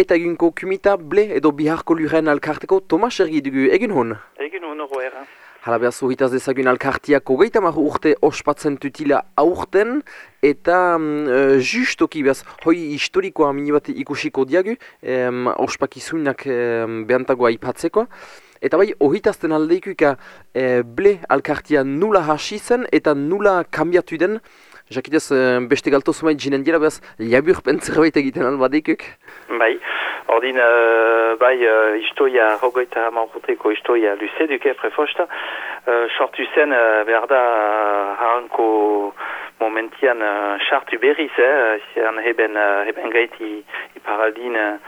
eta egunko kumita ble edo biharko luren alkarteko Tomas ergi dugu egin hon? Egin hon hori era. Hala behar zuhitaz dezagun alkartiako geita mahu urte ospatzen tutila aurten eta um, justoki behaz hoi historikoa mini bat ikusiko diagu um, ospakizunak um, behantagoa ipatzeko. Eta bai, ohitazten aldeikuka e, ble alkartia nula hasi zen eta nula kambiatu den. Jakitez, e, beste galto zumait jinen dira behaz, liabur pentzerbait egiten albadeikuk? Bai, ordin, uh, bai, uh, istoia, rogoita mauruteko istoia luze duke prefosta. Uh, sortu zen, uh, behar da, uh, haranko momentian uh, chartu berriz, eh, zian heben, uh, heben gaiti iparaldin, uh,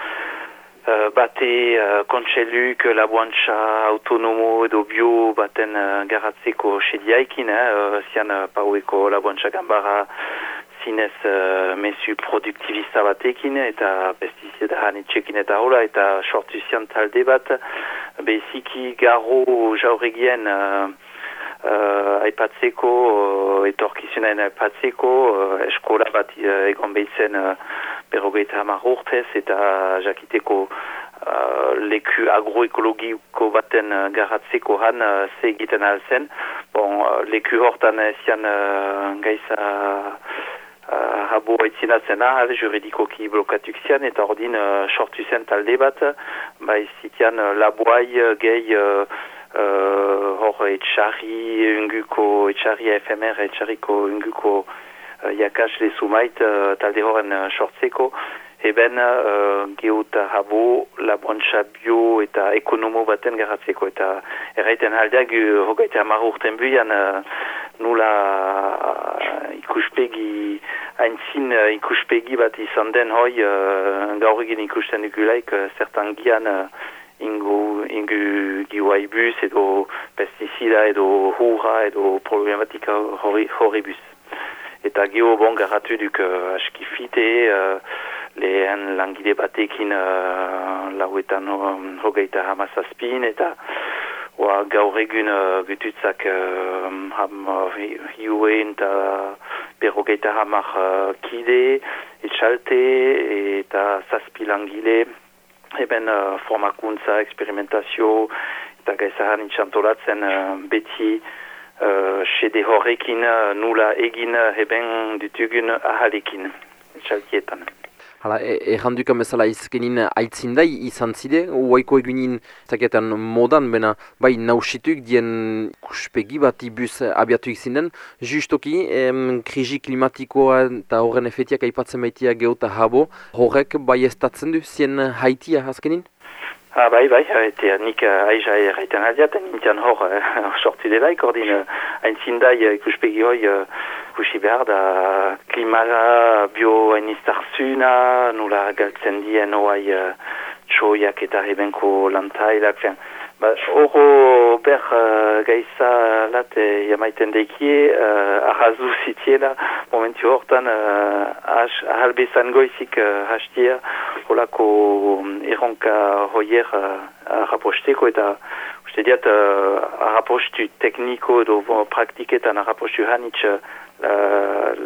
Uh, bate uh, kontseluk, labuantza, autonomo edo bio baten uh, garatzeko sediaikin, eh, uh, zian uh, paueko labuantza gambara zinez uh, mesu produktivista batekin eta pestizida hanitxekin eta hola eta sortu zian talde bat. Beziki garo jauregien uh, uh, aipatzeko, uh, etorkizunen aipatzeko, uh, eskola bat uh, egon behitzen uh, berrogeita hamar urtez eta jakiteko uh, leku agroekologiko baten uh, garatzeko han uh, ze egiten alzen. Bon, uh, leku hortan ezian uh, uh, eta ordin uh, sortu zen talde bat, ba izitian uh, uh, gehi uh, uh, hor etxarri unguko, etxarri uh, jakasle sumait uh, talde horren uh, sortzeko, eben uh, geota habo laboantza bio eta ekonomo baten garatzeko, eta erraiten aldeak uh, hogaita hamar urten buian uh, nula uh, ikuspegi haintzin uh, ikuspegi bat izan den hoi uh, gaur egin ikusten dugulaik uh, zertan gian uh, ingu, ingu giwaibus edo pesticida edo hurra edo problematika hori, horibus eta geho bon garatu duk uh, askifite uh, lehen langile batekin uh, lauetan um, hogeita hamazazpin eta wa, gaur egun uh, gututzak uh, ham uh, hiuen eta berrogeita hamar uh, kide etxalte eta zazpi langile eben uh, formakuntza, experimentazio eta gaizahan itxantolatzen uh, beti uh, sede horrekin uh, nula egin uh, eben ditugun ahalekin txaltietan. Hala, e bezala izkenin aitzindai izan zide, uaiko egunin zaketan modan, bena bai nausituk dien kuspegi bat ibuz abiatu izinden. Justoki, em, krisi klimatikoa eta horren efetiak aipatzen baitia geota habo, horrek bai estatzen du zien haitia azkenin? Ah, bai, bai, eta nik uh, aiza erraiten aldiat, nintian hor uh, sortu delaik, ordin uh, aintzindai uh, ikuspegi hoi uh, kusi behar da klimara bio hainistarzuna, nula galtzen dien hoai uh, txoiak eta hebenko lantailak, fian, Ba, Oro ber uh, gaisa lat jamaiten dekie, uh, ahazu zitiela, momentu hortan uh, ahalbezan goizik uh, hastia, holako um, erronka hoier uh, raposteko eta uste diat uh, rapostu tekniko edo praktiketan rapostu hanitz uh,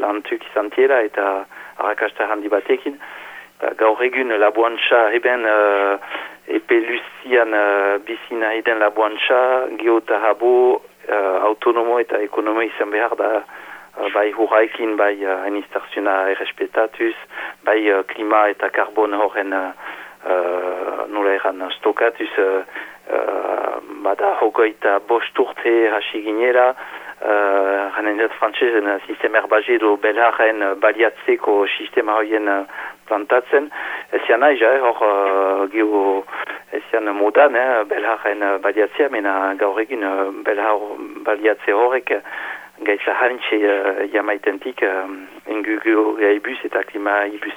lantuk izan tiela eta arrakasta handi batekin. Ba, gaur egun labuantza eben uh, epe luzian uh, bizina eden labuantza geota habo uh, autonomo eta ekonomo izan behar da uh, bai hurraikin, bai uh, anistarzuna errespetatuz, bai uh, klima eta karbon horren uh, nola eran stokatuz uh, uh, bada hogoita bost urte hasi Hanen uh, frantzezen sistema erbaje edo belharen baliatzeko sistema horien plantatzen. Ez nahi, ja, hor uh, geho ez zian modan, eh, belharen baliatzea, mena gaur egin belhar baliatze horrek gaitza hanitxe uh, jamaitentik uh, ingugu gaibus eta klima ibus.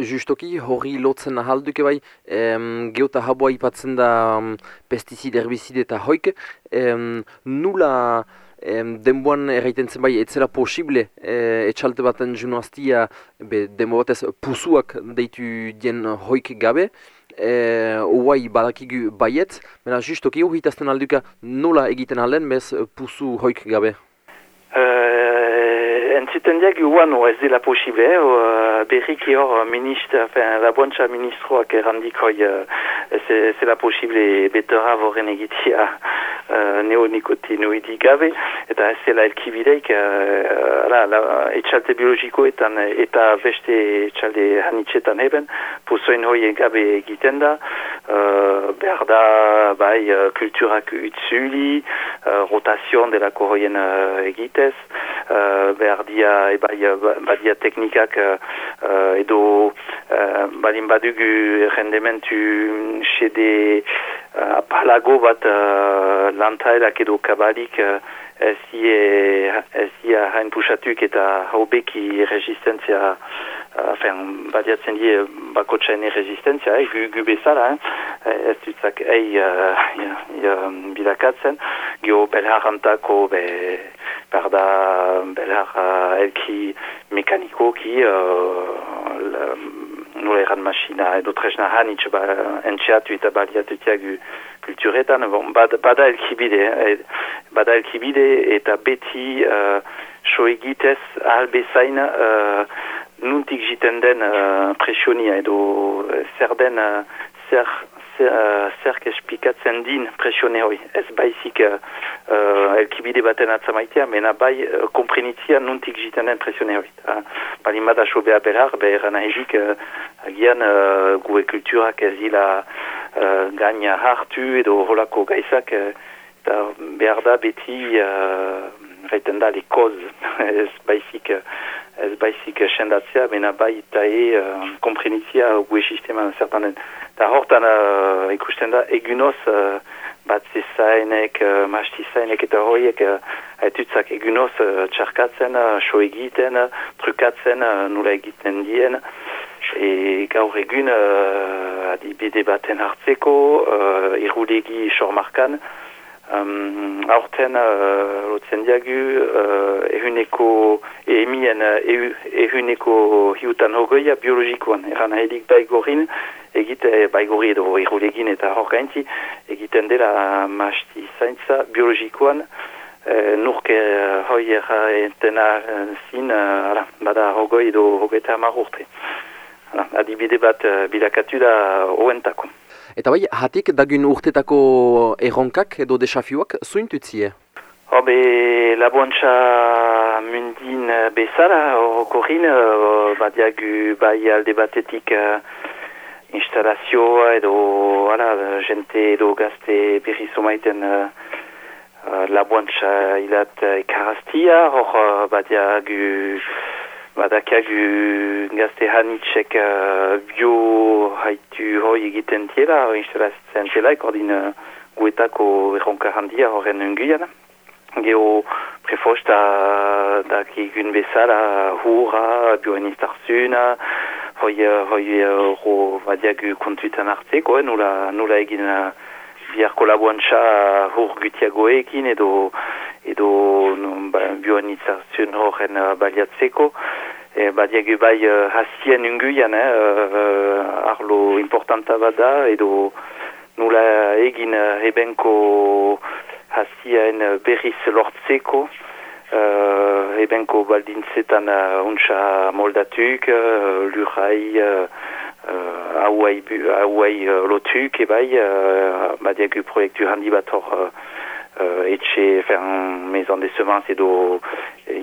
justoki, hori lotzen ahalduke bai, em, geota haboa ipatzen da um, pestizide, herbizide eta hoik, em, nula em, denboan erraiten zen bai, etzera posible e, etxalte baten junoaztia be, denbo batez pusuak deitu dien hoik gabe, e, uai badakigu baiet, mena justoki hori itazten alduka nola egiten alen bez pusu hoik gabe? Uh, entzuten diak guan ez dela posible, eh? uh, berriki hor ministra, fin, laboantza ministroak errandik hoi ez dela posible betora voren egitea uh, neonicotinoidi gabe, eta ez dela elkibideik uh, la, etxalte biologikoetan eta beste etxalde hanitzetan eben, puzoen hoi gabe egiten da, uh, behar da bai kulturak utzuli, uh, rotazion delako hoien uh, egitez, uh, behar dia e bai, badia teknikak uh, edo uh, balin badugu rendementu xede uh, apalago bat uh, lantaelak edo kabalik uh, ez ia hain pusatuk eta haubeki resistentzia Enfin, badiatzen die bakotxaen resistentzia, eh, gu, gu bezala, eh, ez dutzak ei uh, ja, ja, bilakatzen, gio belharantako be, Parda belar uh, elki mekanikoki uh, nola erran masina edo tresna hanitz ba, entxeatu eta baliatutiagu kulturetan. Bon, bad, bada elkibide eh, bada elkibide eta beti uh, so egitez albezain uh, nuntik jiten den uh, presionia edo zer den uh, zer zerk uh, espikatzen din presione hoi. Ez baizik uh, uh, elkibide baten atzamaitea, mena bai uh, komprenitzia nuntik jiten den presione hoi. Uh, Bali mada sobea belar, behar nahizik uh, agian uh, gue kulturak ez dila uh, gaina hartu edo holako gaizak uh, eta behar da beti uh, reiten da lekoz ez baizik ez baizik sendatzea, mena bai eta e uh, komprenitzia gue sistema zertan den. Eta hortan uh, ikusten da egunoz uh, bat zizainek, uh, mastizainek eta horiek uh, haitutzak egunoz uh, txarkatzen, uh, so egiten, uh, trukatzen, uh, nula egiten dien. E gaur egun uh, adibide baten hartzeko, uh, irudegi sormarkan, Um, aurten uh, lotzen diagu uh, ehuneko emien uh, ehuneko hiutan hogoia biologikoan. Eran haedik baigorin egite baigori edo irulegin eta horkaintzi egiten dela masti zaintza biologikoan. Uh, nurke uh, hoi erra entena uh, zin uh, ala, bada hogoi edo hogeita amar urte. Adibide bat uh, bilakatu da oentako Eta bai, hatik dagun urtetako erronkak edo desafioak zuintutzie? Hobe, laboantza mundin bezala, horrekorin, badiagu bai alde batetik uh, instalazioa edo ala, jente edo gazte berri somaiten uh, uh, laboantza ilat ekaraztia, hor uh, Badakagu gazte hanitxek uh, bio haitu hoi egiten tiela, instalatzen tiela, ekordin uh, guetako erronka handia horren unguian. Geo prefosta da egun bezala hurra, bioen iztarzuna, hoi, hoi ro badiagu kontuetan hartzeko, eh, nula, nula egin uh, biharko labuantza hur gutiagoekin edo edo ba, bioanitzazioen horren uh, baliatzeko. E, badiagu bai uh, hasien unguian, eh, uh, arlo importanta bada, edo nula egin uh, ebenko hasien berriz lortzeko, uh, ebenko baldintzetan uh, untsa moldatuk, uh, lurai, uh, hauai uh, lotuk, ebai, uh, badiagu proiektu handi bat hor uh, uh, etxe, fer, maison de semences edo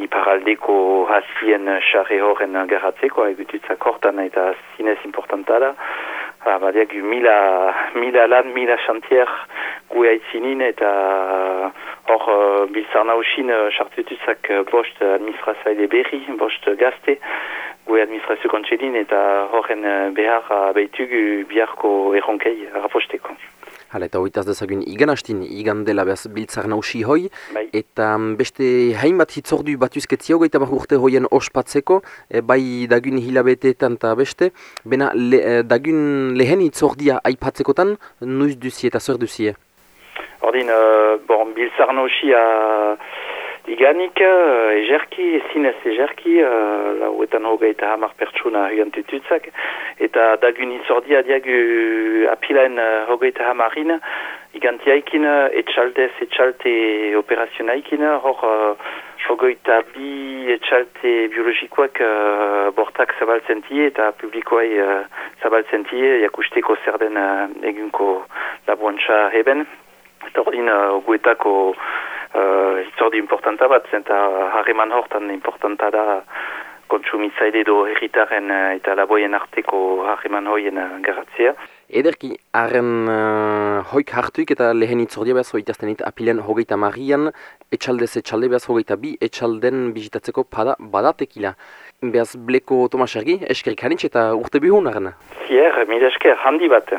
iparaldeko hasien xarre horren garratzeko, egututzak hortan eta zinez importanta da. Ah, Badiak mila, mila lan, mila xantier uh, sartututzak uh, bost administrazaile berri, bost gazte, administrazio eta behar behitugu biharko erronkei. Hala, eta hoitaz dezagun igan hastin, igan dela behaz biltzar nausi hoi, bai. eta beste hainbat hitzordu batuzketzio gaita urte hoien ospatzeko, e, bai dagun hilabeteetan eta beste, bena le, e, dagun lehen hitzordia aipatzekotan, nuiz duzie eta zer duzie? Ordin, uh, bon, biltzar nausi a... Iganik, uh, ejerki, zinez ejerki, uh, lauetan hogeita hamar pertsuna huiantututzak, eta dagun izordia diagu apilaen uh, hogeita hamarin, igantiaikin etxaldez etxalte operazionaikin, hor uh, hogeita bi etxalte biologikoak uh, bortak zabaltzen tie eta publikoai uh, zabaltzen tie, jakusteko zer den uh, egunko labuantza heben. Eta ordin, uh, guetako uh, hitzordi importanta bat, zenta harreman hortan importanta da kontsumitzaile do herritaren uh, eta laboien arteko harreman hoien uh, garatzea. Ederki, haren uh, hoik hartuik eta lehen itzordia behaz hoitazten it apilen hogeita marian, etxaldez etxalde behaz hogeita bi, etxalden bizitatzeko pada badatekila. Behaz bleko Tomas Ergi, eskerik hanitz eta urte bihun haren? Zier, mila esker, handi bat.